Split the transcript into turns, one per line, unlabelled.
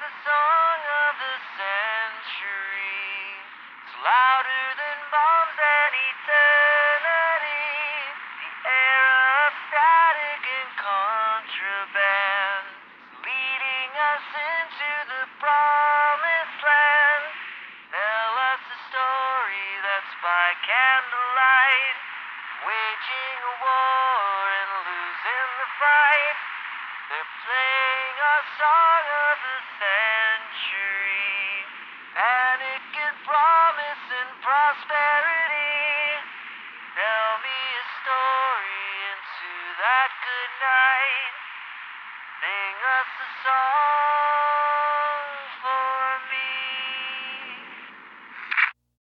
the song of the century. It's louder than bombs and eternity. The era of static and contraband. Leading us into the promised land. Tell us a story that's by candlelight. Waging a war and losing the fight. They're playing song of the that good night. Sing us a song.